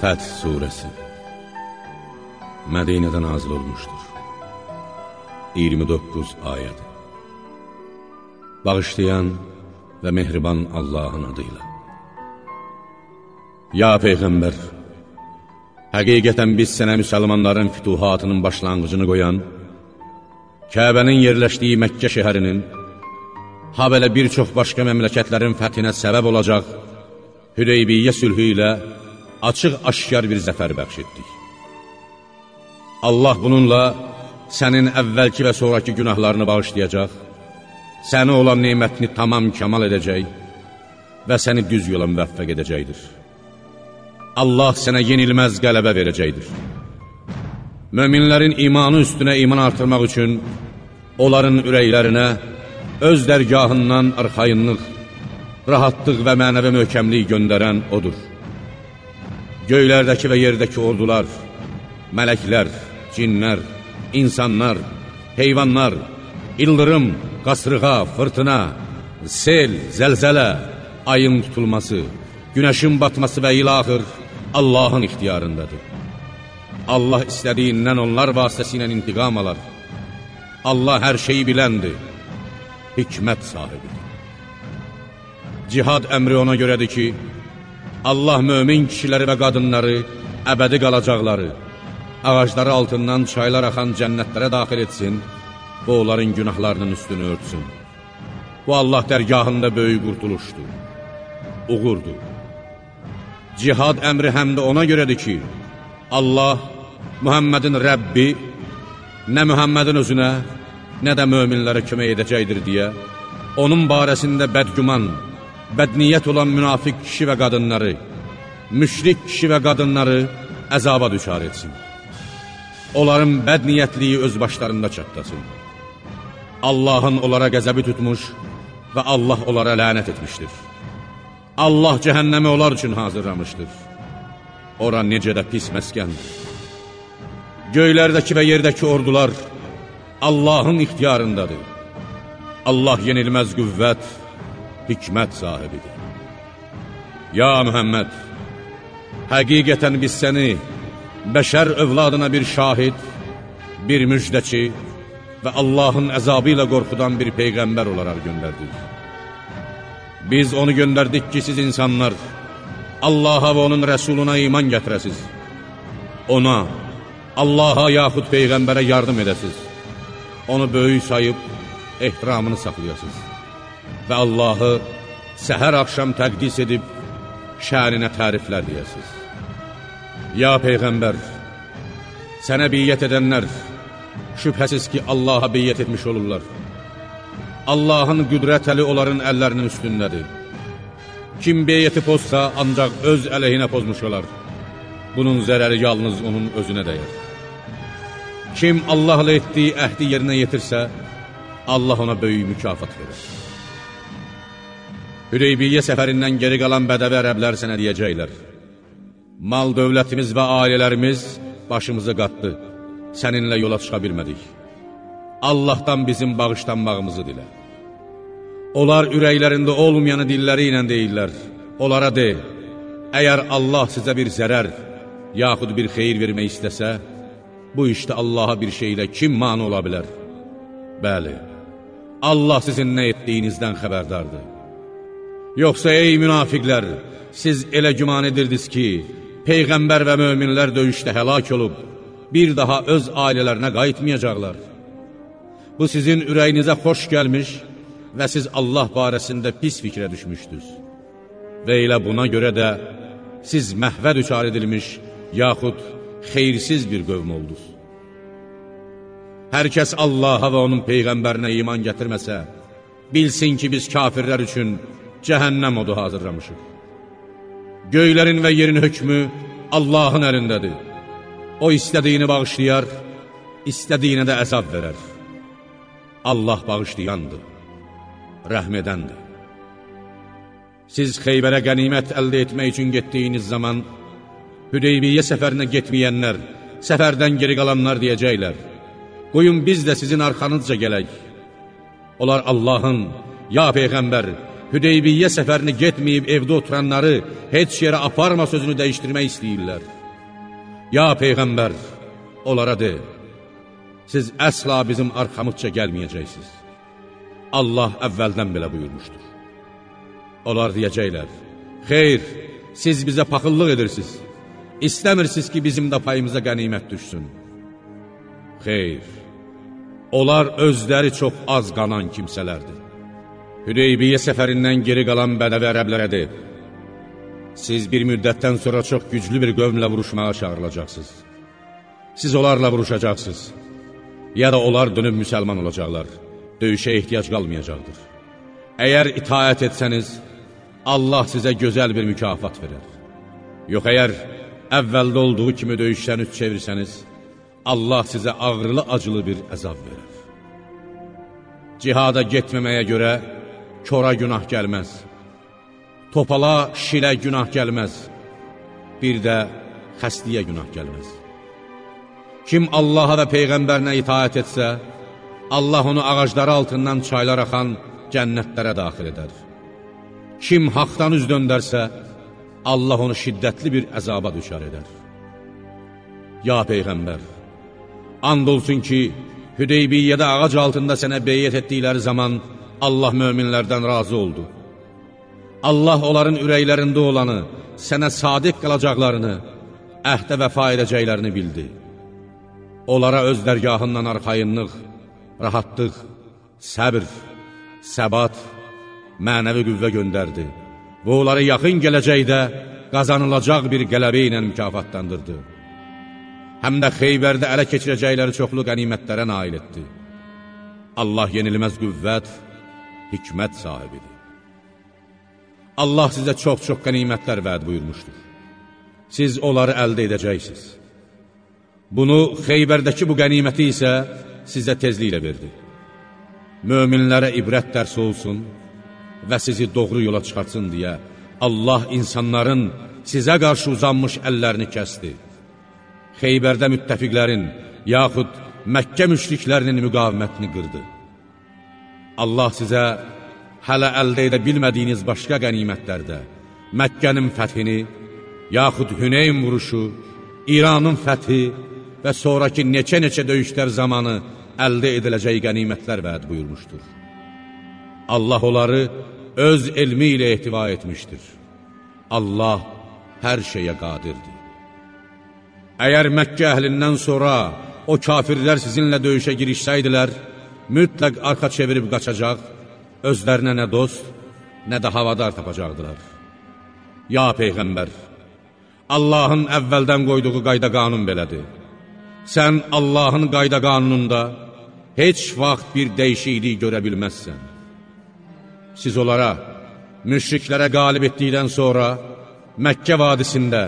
Fəth Suresi Mədinədə nazil olmuşdur. 29 ayədir. Bağışlayan və mehriban Allahın adıyla Ya Peyğəmbər Həqiqətən biz sənə müsəlmanların fütuhatının başlanğıcını qoyan Kəbənin yerləşdiyi Məkkə şəhərinin ha belə bir çox başqa məmləkətlərin fəthinə səbəb olacaq Hüdeybiyyə sülhü ilə açıq-aşkar bir zəfər bəxş etdik. Allah bununla sənin əvvəlki və sonraki günahlarını bağışlayacaq, səni olan neymətini tamam kamal edəcək və səni düz yola müvəffəq edəcəkdir. Allah sənə yenilməz qələbə verəcəkdir. Möminlərin imanı üstünə iman artırmaq üçün onların ürəklərinə öz dərgahından arxayınlıq, rahatlıq və mənəvi möhkəmlik göndərən odur. Göylərdəki və yerdəki ordular, mələklər, cinlər, insanlar, heyvanlar, ildırım, qasırğa, fırtına, sel, zəlzələ, ayın tutulması, günəşin batması və ilaxır Allahın ixtiyarındadır. Allah istədiyindən onlar vasitəsilə intiqam alar. Allah hər şeyi biləndir, hikmət sahibidir. Cihad əmri ona görədir ki, Allah mömin kişiləri və qadınları əbədi qalacaqları, ağacları altından çaylar axan cənnətlərə daxil etsin və onların günahlarının üstünü örtsün. Bu Allah dərgahında böyük qurtuluşdur, uğurdur. Cihad əmri həm də ona görədir ki, Allah Muhammedin Rəbbi nə Muhammedin özünə, nə də möminlərə kömək edəcəkdir deyə, onun barəsində bədgüman, bədniyyət olan münafiq kişi və qadınları, müşrik kişi və qadınları əzaba düşar etsin. Onların bədniyyətliyi öz başlarında çatdasın. Allahın onlara qəzəbi tutmuş və Allah onlara lənət etmişdir. Allah cəhənnəmi onlar üçün hazırlamışdır. Ora necə də pis məskəndir. Göylərdəki və yerdəki ordular Allahın ixtiyarındadır. Allah yenilməz qüvvət, hikmət sahibidir. Ya Mühəmməd, həqiqətən biz səni bəşər övladına bir şahid, bir müjdəçi və Allahın əzabı ilə qorxudan bir peyğəmbər olaraq göndərdik. Biz onu göndərdik ki, siz insanlar Allaha və onun rəsuluna iman gətirəsiz. Ona, Allaha yaxud Peyğəmbərə yardım edəsiz. Onu böyük sayıb, ehtiramını saxlayasız və Allahı səhər axşam təqdis edib şəninə təriflər deyəsiz. Ya Peyğəmbər, sənə biyyət edənlər şübhəsiz ki, Allaha biyyət etmiş olurlar. Allahın qüdrət əli onların əllərinin üstündədir. Kim beyyəti pozsa, ancaq öz əleyhinə pozmuş olar. Bunun zərəri yalnız onun özünə dəyər. Kim Allahla etdiyi əhdi yerinə yetirsə, Allah ona böyük mükafat verir. Hüdeybiyyə səfərindən geri qalan bədəvi ərəblər sənə deyəcəklər. Mal dövlətimiz və ailələrimiz başımızı qatdı, səninlə yola çıxa bilmədik. Allahdan bizim bağışlanmağımızı dilə. Onlar ürəklərində olmayanı dilləri ilə deyirlər. Onlara de, əgər Allah sizə bir zərər, yaxud bir xeyir vermək istəsə, bu işdə Allaha bir şeylə kim mani ola bilər? Bəli, Allah sizin nə etdiyinizdən xəbərdardır. Yoxsa ey münafiqlər, siz elə güman edirdiniz ki, Peyğəmbər və möminlər döyüşdə həlak olub, bir daha öz ailələrinə qayıtmayacaqlar. Bu sizin ürəyinizə xoş gəlmiş və siz Allah barəsində pis fikrə düşmüşdünüz. Və elə buna görə də siz məhvə düçar edilmiş, yaxud xeyirsiz bir qövm oldunuz. Hər kəs Allaha və onun Peyğəmbərinə iman gətirməsə, bilsin ki, biz kafirlər üçün cəhənnəm odu hazırlamışıq. Göylərin və yerin hökmü Allahın əlindədir. O istədiyini bağışlayar, istədiyinə də əzab verər. Allah bağışlayandır, rəhm edəndir. Siz xeybərə qənimət əldə etmək üçün getdiyiniz zaman, Hüdeybiyyə səfərinə getməyənlər, səfərdən geri qalanlar deyəcəklər, qoyun biz də sizin arxanızca gələk. Onlar Allahın, ya Peyğəmbər, Hüdeybiyyə səfərini getməyib evdə oturanları heç yerə aparma sözünü dəyişdirmək istəyirlər. Ya Peyğəmbər, onlara de, siz əsla bizim arxamızca gəlməyəcəksiniz. Allah əvvəldən belə buyurmuşdur. Onlar deyəcəklər, xeyr, siz bizə paxıllıq edirsiniz. İstəmirsiniz ki, bizim də payımıza qənimət düşsün. Xeyr, onlar özləri çox az qanan kimsələrdir. Hüdeybiyyə səfərindən geri qalan bədəvi ərəblərə de, siz bir müddətdən sonra çox güclü bir qövmlə vuruşmağa çağırılacaqsınız. Siz onlarla vuruşacaqsınız, ya da onlar dönüb müsəlman olacaqlar, döyüşə ehtiyac qalmayacaqdır. Əgər itaət etsəniz, Allah sizə gözəl bir mükafat verər. Yox, əgər əvvəldə olduğu kimi döyüşdən üç çevirsəniz, Allah sizə ağrılı-acılı bir əzab verər. Cihada getməməyə görə kora günah gəlməz. Topala, şilə günah gəlməz. Bir də xəstliyə günah gəlməz. Kim Allaha və Peyğəmbərinə itaət etsə, Allah onu ağacları altından çaylar axan cənnətlərə daxil edər. Kim haqdan üz döndərsə, Allah onu şiddətli bir əzaba düşər edər. Ya Peyğəmbər, and olsun ki, Hüdeybiyyədə ağac altında sənə beyyət etdikləri zaman Allah möminlərdən razı oldu. Allah onların ürəklərində olanı, sənə sadiq qalacaqlarını, əhdə vəfa edəcəklərini bildi. Onlara öz dərgahından arxayınlıq, rahatlıq, səbr, səbat, mənəvi qüvvə göndərdi və onları yaxın gələcəkdə qazanılacaq bir qələbə ilə mükafatlandırdı. Həm də Xeybərdə ələ keçirəcəkləri çoxlu qənimətlərə nail etdi. Allah yenilməz qüvvət, hikmət sahibidir. Allah sizə çox-çox qənimətlər vəd buyurmuşdur. Siz onları əldə edəcəksiniz. Bunu Xeybərdəki bu qəniməti isə sizə tezliklə verdi. Möminlərə ibrət dərsi olsun və sizi doğru yola çıxartsın deyə Allah insanların sizə qarşı uzanmış əllərini kəsdi. Xeybərdə müttəfiqlərin, yaxud Məkkə müşriklərinin müqavimətini qırdı. Allah sizə hələ əldə edə bilmədiyiniz başqa qənimətlərdə Məkkənin fəthini, yaxud Hüneyn vuruşu, İranın fəthi və sonraki neçə-neçə döyüşlər zamanı əldə ediləcək qənimətlər vəd buyurmuşdur. Allah onları öz elmi ilə ehtiva etmişdir. Allah hər şeyə qadirdir. Əgər Məkkə əhlindən sonra o kafirlər sizinlə döyüşə girişsəydilər, mütləq arxa çevirib qaçacaq, özlərinə nə dost, nə də havadar tapacaqdılar. Ya Peyğəmbər, Allahın əvvəldən qoyduğu qayda qanun belədir. Sən Allahın qayda qanununda heç vaxt bir dəyişiklik görə bilməzsən. Siz onlara, müşriklərə qalib etdikdən sonra, Məkkə vadisində,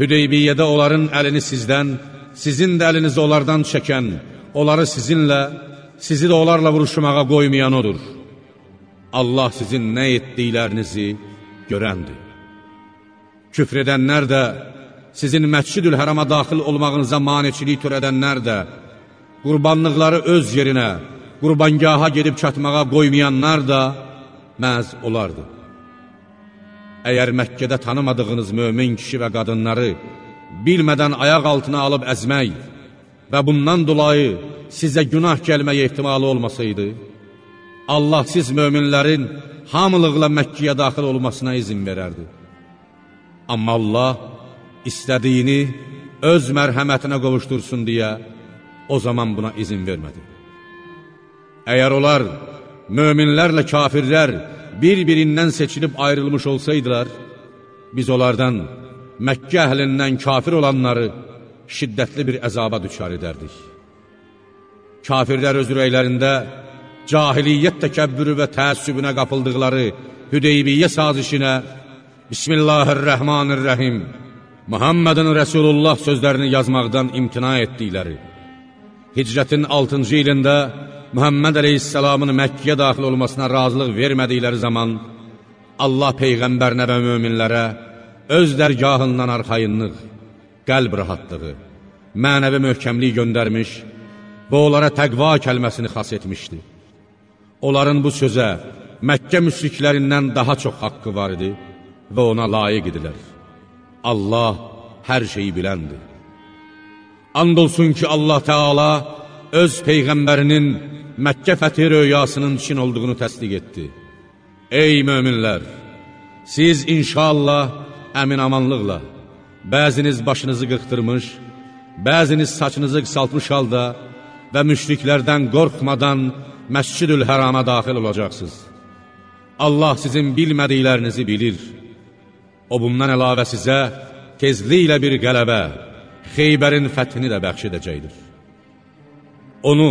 Hüdeybiyyədə onların əlini sizdən, sizin də əlinizi onlardan çəkən, onları sizinlə, sizi də onlarla vuruşmağa qoymayan odur. Allah sizin nə etdiklərinizi görəndir. Küfr edənlər də, sizin Məscidül Hərama daxil olmağınıza maniçilik törədənlər də, qurbanlıqları öz yerinə, qurbangaha gedib çatmağa qoymayanlar da məhz olardı. Əgər Məkkədə tanımadığınız mömin kişi və qadınları bilmədən ayaq altına alıb əzmək və bundan dolayı sizə günah gəlməyə ehtimalı olmasaydı, Allah siz möminlərin hamılıqla Məkkiyə daxil olmasına izin verərdi. Amma Allah istədiyini öz mərhəmətinə qovuştursun deyə o zaman buna izin vermədi. Əgər onlar, möminlərlə kafirlər bir-birindən seçilib ayrılmış olsaydılar, biz onlardan, Məkkə əhlindən kafir olanları şiddətli bir əzaba düçar edərdik. Kafirlər öz ürəklərində cahiliyyət təkəbbürü və təəssübünə qapıldıqları Hüdeybiyyə sazişinə Bismillahirrahmanirrahim Muhammedin Resulullah sözlərini yazmaqdan imtina etdikləri Hicrətin 6-cı ilində Muhammed Aleyhisselamın Məkkiyə daxil olmasına razılıq vermədikləri zaman Allah Peyğəmbərinə və möminlərə öz dərgahından arxayınlıq, qəlb rahatlığı, mənəvi möhkəmlik göndərmiş və onlara təqva kəlməsini xas etmişdi. Onların bu sözə Məkkə müşriklərindən daha çox haqqı var idi və ona layiq idilər. Allah hər şeyi biləndir. And olsun ki, Allah Teala öz Peyğəmbərinin Məkkə fəthi röyasının Çin olduğunu təsdiq etdi. Ey möminlər! Siz inşallah əmin amanlıqla, bəziniz başınızı qırxdırmış, bəziniz saçınızı qısaltmış halda və müşriklərdən qorxmadan Məscid-ül Hərama daxil olacaqsınız. Allah sizin bilmədiklərinizi bilir. O bundan əlavə sizə tezliklə bir qələbə, Xeybərin fəthini də bəxş edəcəkdir. Onu,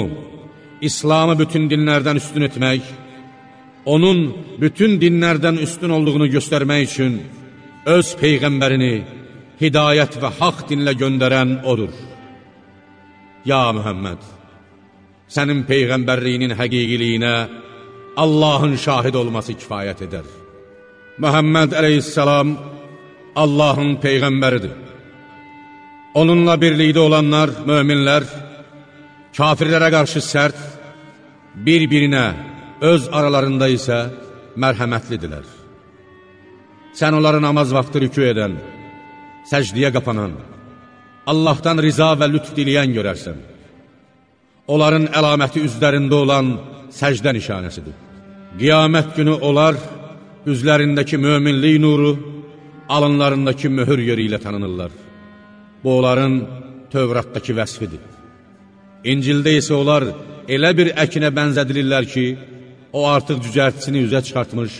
İslamı bütün dinlərdən üstün etmək, onun bütün dinlərdən üstün olduğunu göstərmək üçün öz Peyğəmbərini hidayət və haqq dinlə göndərən odur. Ya Mühəmməd, sənin Peyğəmbərliyinin həqiqiliyinə Allahın şahid olması kifayət edər. Məhəmməd əleyhissalam Allahın Peyğəmbəridir. Onunla birlikdə olanlar, möminlər, kafirlərə qarşı sərt, bir-birinə, öz aralarında isə mərhəmətlidirlər. Sən onları namaz vaxtı rükü edən, səcdiyə qapanan, Allahdan riza və lütf diləyən görərsən. Onların əlaməti üzlərində olan səcdə nişanəsidir. Qiyamət günü onlar üzlərindəki möminlik nuru, alınlarındakı möhür yeri ilə tanınırlar. Bu, onların Tövratdakı vəsfidir. İncildə isə onlar elə bir əkinə bənzədilirlər ki, o artıq cücərtisini üzə çıxartmış,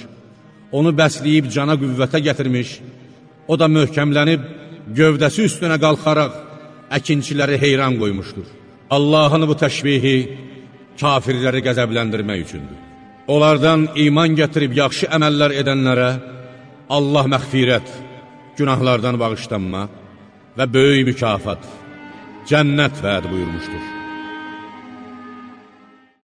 onu bəsləyib cana qüvvətə gətirmiş, o da möhkəmlənib, gövdəsi üstünə qalxaraq əkinçiləri heyran qoymuşdur. Allahın bu təşbihi kafirləri qəzəbləndirmək üçündür. Onlardan iman gətirib yaxşı əməllər edənlərə Allah məxfirət, günahlardan bağışlanma və böyük mükafat, cənnət vəd buyurmuşdur.